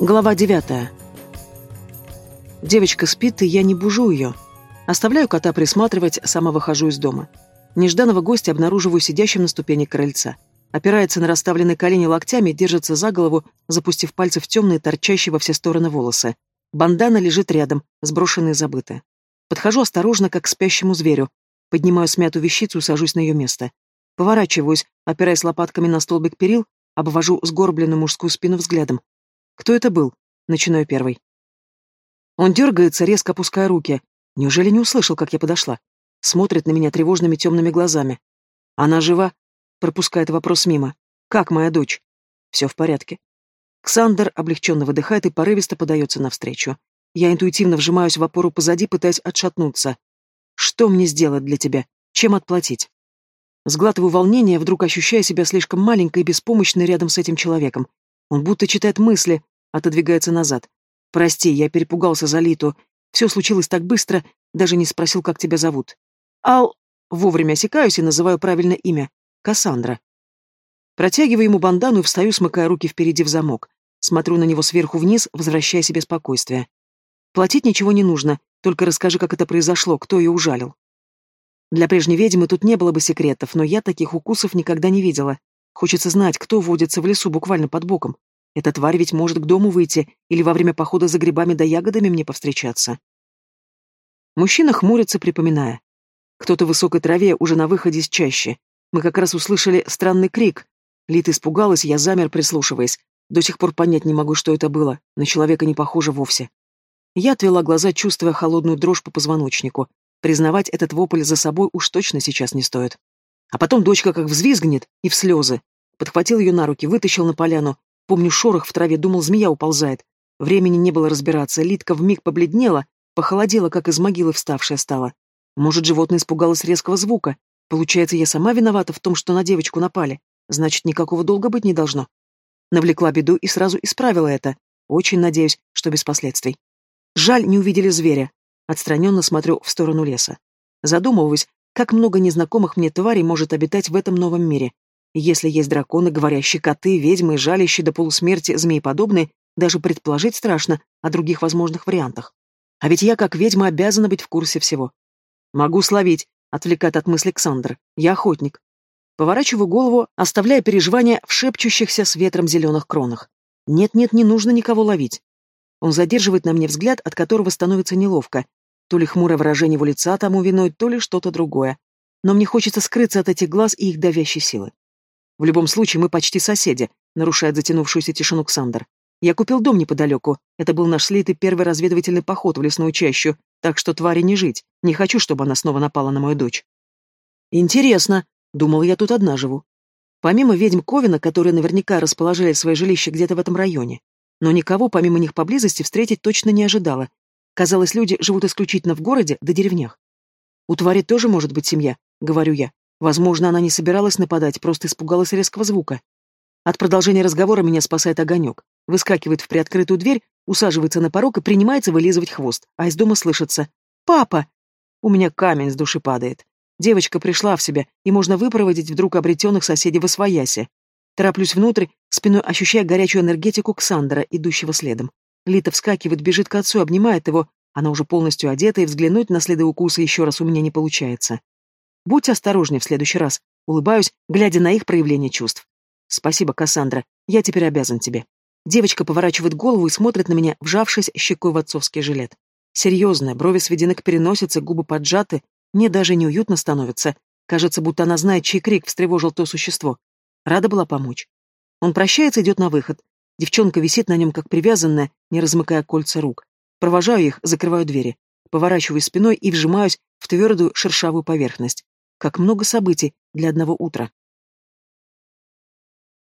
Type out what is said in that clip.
Глава девятая. Девочка спит, и я не бужу ее. Оставляю кота присматривать, сама выхожу из дома. Нежданного гостя обнаруживаю сидящим на ступени крыльца. Опирается на расставленные колени локтями держится за голову, запустив пальцы в темные, торчащие во все стороны волосы. Бандана лежит рядом, сброшенная и забытая. Подхожу осторожно, как к спящему зверю. Поднимаю смятую вещицу и сажусь на ее место. Поворачиваюсь, опираясь лопатками на столбик перил, обвожу сгорбленную мужскую спину взглядом. Кто это был? Начинаю первый. Он дергается, резко опуская руки. Неужели не услышал, как я подошла? Смотрит на меня тревожными темными глазами. Она жива? Пропускает вопрос мимо. Как моя дочь? Все в порядке. Ксандер облегченно выдыхает и порывисто подается навстречу. Я интуитивно вжимаюсь в опору позади, пытаясь отшатнуться. Что мне сделать для тебя? Чем отплатить? Сглатываю волнение, вдруг ощущая себя слишком маленькой и беспомощной рядом с этим человеком. Он будто читает мысли, отодвигается назад. «Прости, я перепугался за Литу. Все случилось так быстро, даже не спросил, как тебя зовут». «Ал...» Вовремя осекаюсь и называю правильное имя. Кассандра. Протягиваю ему бандану и встаю, смыкая руки впереди в замок. Смотрю на него сверху вниз, возвращая себе спокойствие. Платить ничего не нужно, только расскажи, как это произошло, кто ее ужалил. Для прежней ведьмы тут не было бы секретов, но я таких укусов никогда не видела. Хочется знать, кто водится в лесу буквально под боком. Эта тварь ведь может к дому выйти или во время похода за грибами да ягодами мне повстречаться. Мужчина хмурится, припоминая. Кто-то в высокой траве уже на выходе из чащи. Мы как раз услышали странный крик. Лита испугалась, я замер, прислушиваясь. До сих пор понять не могу, что это было. На человека не похоже вовсе. Я отвела глаза, чувствуя холодную дрожь по позвоночнику. Признавать этот вопль за собой уж точно сейчас не стоит. А потом дочка как взвизгнет и в слезы. Подхватил ее на руки, вытащил на поляну. Помню шорох в траве, думал, змея уползает. Времени не было разбираться, Литка вмиг побледнела, похолодела, как из могилы вставшая стала. Может, животное испугалось резкого звука. Получается, я сама виновата в том, что на девочку напали. Значит, никакого долга быть не должно. Навлекла беду и сразу исправила это. Очень надеюсь, что без последствий. Жаль, не увидели зверя. Отстраненно смотрю в сторону леса. Задумываюсь, как много незнакомых мне тварей может обитать в этом новом мире. Если есть драконы, говорящие коты, ведьмы, жалящие до полусмерти змееподобные, даже предположить страшно о других возможных вариантах. А ведь я, как ведьма, обязана быть в курсе всего. Могу словить, отвлекает от мысли Александр. Я охотник. Поворачиваю голову, оставляя переживания в шепчущихся с ветром зеленых кронах. Нет-нет, не нужно никого ловить. Он задерживает на мне взгляд, от которого становится неловко, то ли хмурое выражение его лица тому виной, то ли что-то другое. Но мне хочется скрыться от этих глаз и их давящей силы. В любом случае, мы почти соседи, нарушает затянувшуюся тишину Ксандр. Я купил дом неподалеку. Это был наш слитый первый разведывательный поход в лесную чащу, так что твари не жить. Не хочу, чтобы она снова напала на мою дочь. Интересно. Думал, я тут одна живу. Помимо ведьм Ковина, которые наверняка расположили свои жилища где-то в этом районе. Но никого помимо них поблизости встретить точно не ожидала, Казалось, люди живут исключительно в городе да деревнях. У твари тоже может быть семья, говорю я. Возможно, она не собиралась нападать, просто испугалась резкого звука. От продолжения разговора меня спасает огонек. Выскакивает в приоткрытую дверь, усаживается на порог и принимается вылизывать хвост, а из дома слышится «Папа!» У меня камень с души падает. Девочка пришла в себя, и можно выпроводить вдруг обретенных соседей в освоясе. Тороплюсь внутрь, спиной ощущая горячую энергетику Ксандра, идущего следом. Лита вскакивает, бежит к отцу, обнимает его. Она уже полностью одета, и взглянуть на следы укуса еще раз у меня не получается. Будь осторожнее в следующий раз. Улыбаюсь, глядя на их проявление чувств. Спасибо, Кассандра. Я теперь обязан тебе. Девочка поворачивает голову и смотрит на меня, вжавшись щекой в отцовский жилет. Серьезная, брови сведены к переносице, губы поджаты. Мне даже неуютно становится. Кажется, будто она знает, чей крик встревожил то существо. Рада была помочь. Он прощается, идет на выход. Девчонка висит на нем, как привязанная, не размыкая кольца рук. Провожаю их, закрываю двери. Поворачиваюсь спиной и вжимаюсь в твердую шершавую поверхность. Как много событий для одного утра.